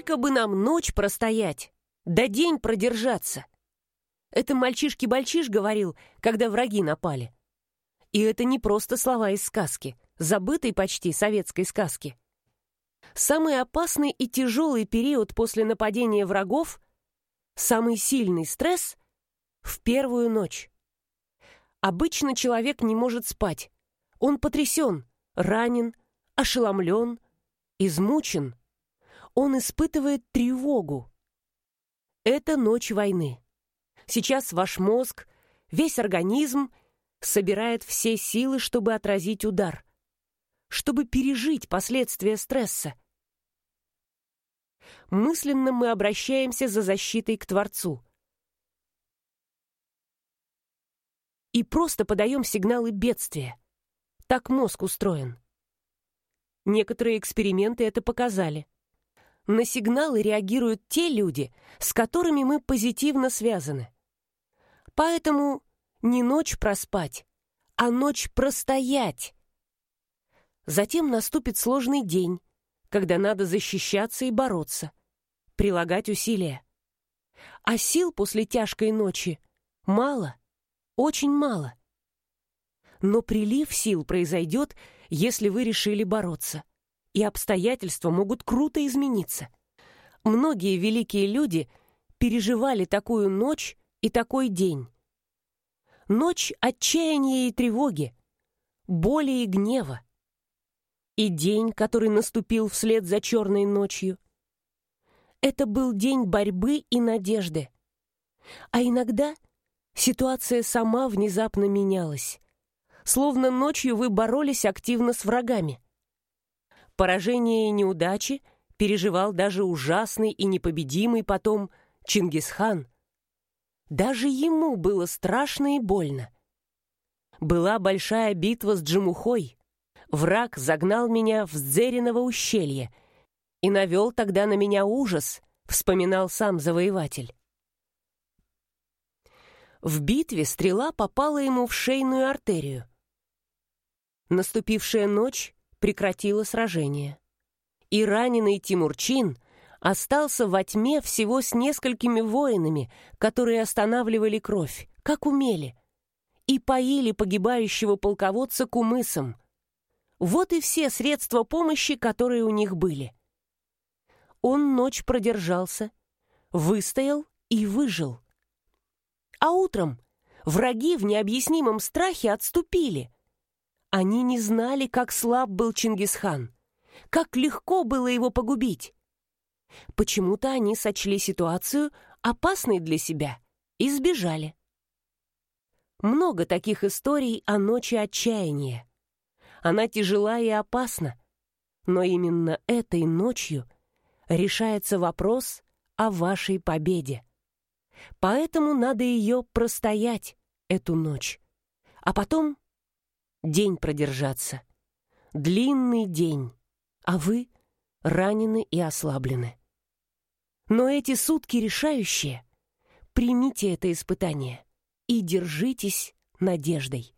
Только бы нам ночь простоять, да день продержаться. Это мальчишки-бальчиш говорил, когда враги напали. И это не просто слова из сказки, забытой почти советской сказки. Самый опасный и тяжелый период после нападения врагов, самый сильный стресс — в первую ночь. Обычно человек не может спать. Он потрясен, ранен, ошеломлен, измучен. Он испытывает тревогу. Это ночь войны. Сейчас ваш мозг, весь организм собирает все силы, чтобы отразить удар, чтобы пережить последствия стресса. Мысленно мы обращаемся за защитой к Творцу. И просто подаем сигналы бедствия. Так мозг устроен. Некоторые эксперименты это показали. На сигналы реагируют те люди, с которыми мы позитивно связаны. Поэтому не ночь проспать, а ночь простоять. Затем наступит сложный день, когда надо защищаться и бороться, прилагать усилия. А сил после тяжкой ночи мало, очень мало. Но прилив сил произойдет, если вы решили бороться, и обстоятельства могут круто измениться. Многие великие люди переживали такую ночь и такой день. Ночь отчаяния и тревоги, боли и гнева. И день, который наступил вслед за черной ночью. Это был день борьбы и надежды. А иногда ситуация сама внезапно менялась. Словно ночью вы боролись активно с врагами. Поражение и неудачи переживал даже ужасный и непобедимый потом Чингисхан – даже ему было страшно и больно. Была большая битва с Джимухой. Враг загнал меня в Дзериново ущелье и навел тогда на меня ужас, вспоминал сам завоеватель. В битве стрела попала ему в шейную артерию. Наступившая ночь прекратила сражение. И раненый Тимурчин — остался во тьме всего с несколькими воинами, которые останавливали кровь, как умели, и поили погибающего полководца кумысом. Вот и все средства помощи, которые у них были. Он ночь продержался, выстоял и выжил. А утром враги в необъяснимом страхе отступили. Они не знали, как слаб был Чингисхан, как легко было его погубить. Почему-то они сочли ситуацию опасной для себя и сбежали. Много таких историй о ночи отчаяния. Она тяжела и опасна, но именно этой ночью решается вопрос о вашей победе. Поэтому надо ее простоять, эту ночь, а потом день продержаться. Длинный день, а вы ранены и ослаблены. Но эти сутки решающие. Примите это испытание и держитесь надеждой.